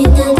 You know.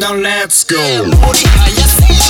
down, let's go.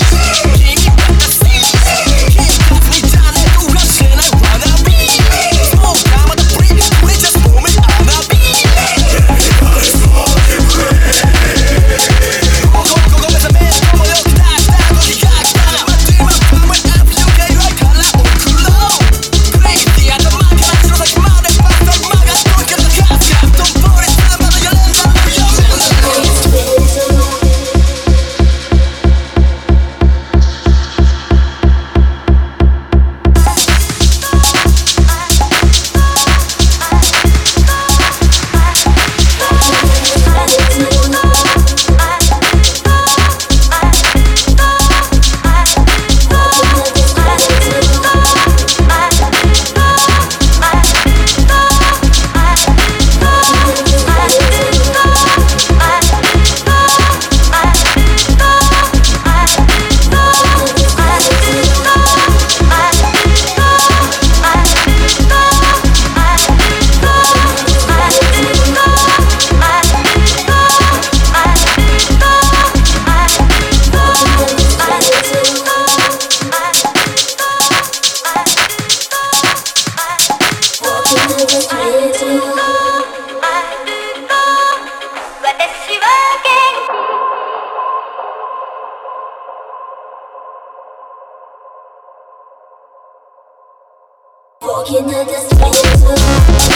walking at the street.